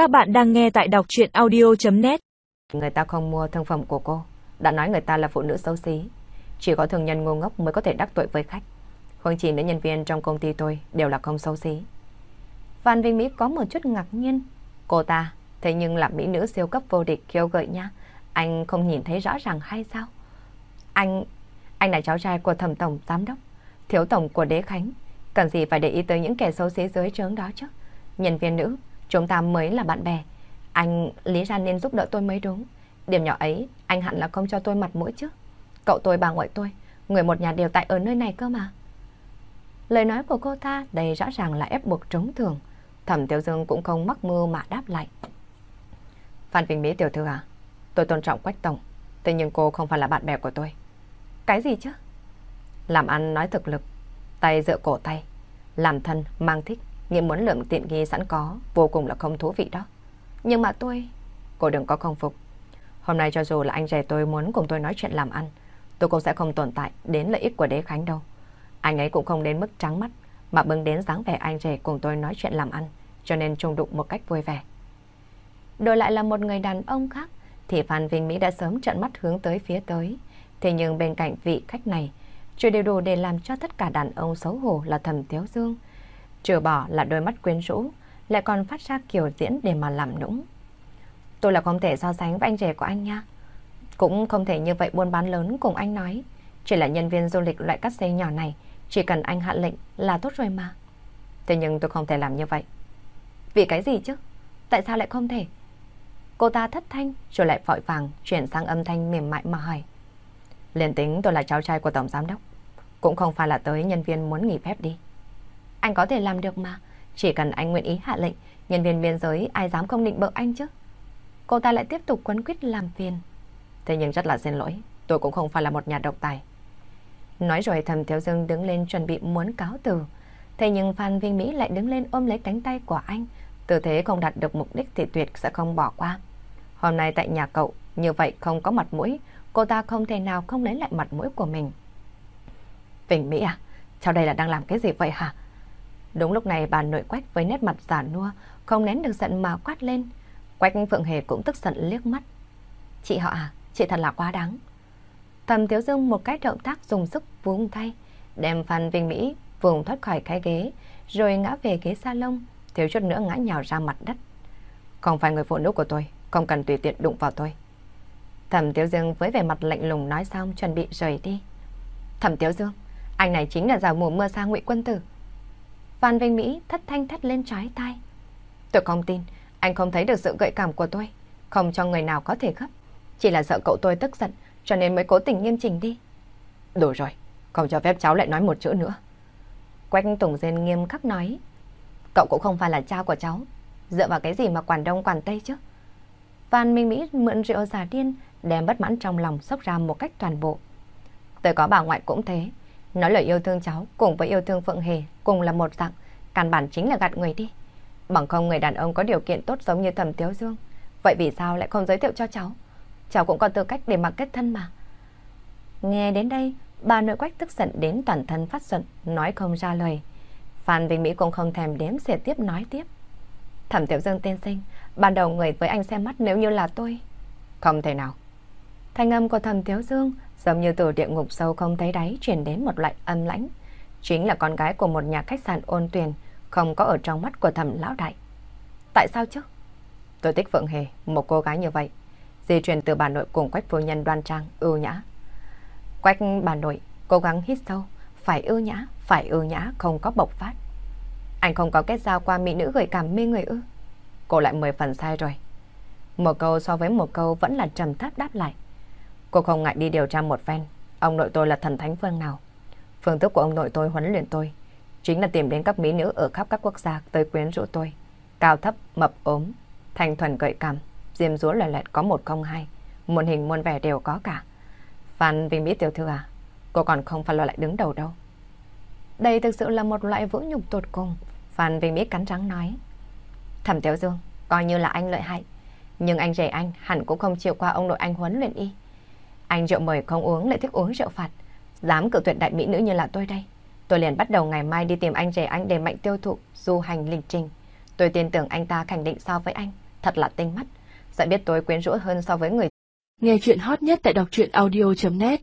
Các bạn đang nghe tại đọc chuyện audio.net Người ta không mua thương phẩm của cô, đã nói người ta là phụ nữ xấu xí. Chỉ có thường nhân ngu ngốc mới có thể đắc tội với khách. Huống chỉ nữ nhân viên trong công ty tôi đều là không xấu xí. Phan Vinh Mỹ có một chút ngạc nhiên. Cô ta, thế nhưng là mỹ nữ siêu cấp vô địch khiêu gợi nha. Anh không nhìn thấy rõ ràng hay sao? Anh, anh là cháu trai của thẩm tổng giám đốc, thiếu tổng của đế khánh. Cần gì phải để ý tới những kẻ xấu xí dưới trướng đó chứ? Nhân viên nữ, chúng ta mới là bạn bè. Anh lý ra nên giúp đỡ tôi mới đúng. Điểm nhỏ ấy, anh hẳn là không cho tôi mặt mũi chứ. Cậu tôi bà ngoại tôi, người một nhà đều tại ở nơi này cơ mà. Lời nói của cô ta đầy rõ ràng là ép buộc trống thường. Thẩm Tiểu Dương cũng không mắc mưu mà đáp lại. Phan Vinh Mỹ tiểu thư à, tôi tôn trọng Quách Tổng, thế nhưng cô không phải là bạn bè của tôi. Cái gì chứ? Làm ăn nói thực lực, tay dựa cổ tay, làm thân, mang thích, nghĩ muốn lượng tiện nghi sẵn có, vô cùng là không thú vị đó. Nhưng mà tôi... Cô đừng có không phục. Hôm nay cho dù là anh rể tôi muốn cùng tôi nói chuyện làm ăn, tôi cũng sẽ không tồn tại đến lợi ích của đế khánh đâu. Anh ấy cũng không đến mức trắng mắt, mà bưng đến dáng vẻ anh rể cùng tôi nói chuyện làm ăn, cho nên trùng đụng một cách vui vẻ. Đổi lại là một người đàn ông khác, thì Phan Vinh Mỹ đã sớm trận mắt hướng tới phía tới. Thế nhưng bên cạnh vị khách này, chưa đều đủ để làm cho tất cả đàn ông xấu hổ là thầm tiếu dương. Trừ bỏ là đôi mắt quyến rũ, lại còn phát ra kiểu diễn để mà làm nũng. Tôi là không thể so sánh với anh rể của anh nha. Cũng không thể như vậy buôn bán lớn cùng anh nói. Chỉ là nhân viên du lịch loại cắt xe nhỏ này, chỉ cần anh hạ lệnh là tốt rồi mà. Thế nhưng tôi không thể làm như vậy. Vì cái gì chứ? Tại sao lại không thể? Cô ta thất thanh rồi lại vội vàng chuyển sang âm thanh mềm mại mà hỏi. Liền tính tôi là cháu trai của Tổng Giám Đốc. Cũng không phải là tới nhân viên muốn nghỉ phép đi. Anh có thể làm được mà. Chỉ cần anh nguyện ý hạ lệnh, nhân viên biên giới ai dám không định bợ anh chứ. Cô ta lại tiếp tục quấn quýt làm phiền. Thế nhưng rất là xin lỗi, tôi cũng không phải là một nhà độc tài. Nói rồi thầm Thiếu Dương đứng lên chuẩn bị muốn cáo từ. Thế nhưng Phan Vinh Mỹ lại đứng lên ôm lấy cánh tay của anh. Tư thế không đạt được mục đích thì tuyệt sẽ không bỏ qua. Hôm nay tại nhà cậu, như vậy không có mặt mũi, cô ta không thể nào không lấy lại mặt mũi của mình. Vinh Mỹ à, cháu đây là đang làm cái gì vậy hả? Đúng lúc này bà nội quách với nét mặt giả nua, không nén được giận mà quát lên. Quách Phượng Hề cũng tức giận liếc mắt. Chị họ à, chị thật là quá đáng. Thầm Tiếu Dương một cái động tác dùng sức vung tay, đem Phan Vinh Mỹ vùng thoát khỏi cái ghế, rồi ngã về ghế salon, thiếu chút nữa ngã nhào ra mặt đất. Không phải người phụ nữ của tôi, không cần tùy tiện đụng vào tôi. Thẩm Tiếu Dương với vẻ mặt lạnh lùng nói xong chuẩn bị rời đi. Thẩm Tiếu Dương, anh này chính là giả mùa mưa sa ngụy quân tử. Phan Vinh Mỹ thất thanh thất lên trái tay. Tôi không tin, anh không thấy được sự gợi cảm của tôi, không cho người nào có thể gấp. Chỉ là sợ cậu tôi tức giận, cho nên mới cố tình nghiêm chỉnh đi. Đủ rồi, không cho phép cháu lại nói một chữ nữa. Quách Tùng Diên nghiêm khắc nói. Cậu cũng không phải là cha của cháu, dựa vào cái gì mà quản đông quản tây chứ. Phan Minh Mỹ mượn rượu giả điên, đem bất mãn trong lòng sốc ra một cách toàn bộ. Tôi có bà ngoại cũng thế, nói lời yêu thương cháu cùng với yêu thương Phượng Hề cùng là một dạng, căn bản chính là gạt người đi. Bằng không người đàn ông có điều kiện tốt giống như Thẩm Tiếu Dương, vậy vì sao lại không giới thiệu cho cháu? Cháu cũng có tư cách để mặc kết thân mà. Nghe đến đây, bà nội quách tức giận đến toàn thân phát giận, nói không ra lời. Phan Vinh Mỹ cũng không thèm đếm xỉa tiếp nói tiếp. Thẩm Tiểu Dương tên sinh, ban đầu người với anh xem mắt nếu như là tôi. Không thể nào. Thanh âm của Thẩm Thiếu Dương giống như từ địa ngục sâu không thấy đáy truyền đến một loại âm lãnh. Chính là con gái của một nhà khách sạn ôn tuyền, không có ở trong mắt của thẩm lão đại. Tại sao chứ? Tôi thích Phượng Hề, một cô gái như vậy. Di truyền từ bà nội cùng quách phu nhân đoan trang, ưu nhã. Quách bà nội cố gắng hít sâu, phải ưu nhã, phải ưu nhã, không có bộc phát. Anh không có kết giao qua mỹ nữ gợi cảm mê người ư. Cô lại mười phần sai rồi. Một câu so với một câu vẫn là trầm thấp đáp lại. Cô không ngại đi điều tra một phen. Ông nội tôi là thần thánh phương nào. Phương thức của ông nội tôi huấn luyện tôi. Chính là tìm đến các mỹ nữ ở khắp các quốc gia tới quyến rũ tôi. Cao thấp, mập ốm, thanh thuần gợi cảm, diêm dúa lời lẹt có một không hai. Muôn hình muôn vẻ đều có cả. Phan Vinh Mỹ tiểu thư à, cô còn không phải lo lại đứng đầu đâu. Đây thực sự là một loại vũ nhục tột cùng. Phan Vinh Mỹ cắn răng nói. Thẩm Tiểu Dương, coi như là anh lợi hại. Nhưng anh rể anh hẳn cũng không chịu qua ông nội anh huấn luyện y. Anh rượu mời không uống lại thích uống rượu phạt. Dám cự tuyệt đại mỹ nữ như là tôi đây. Tôi liền bắt đầu ngày mai đi tìm anh rể anh để mạnh tiêu thụ, du hành lịch trình. Tôi tin tưởng anh ta khẳng định so với anh, thật là tinh mắt, sẽ biết tôi quyến rũ hơn so với người. Nghe chuyện hot nhất tại đọc truyện audio.net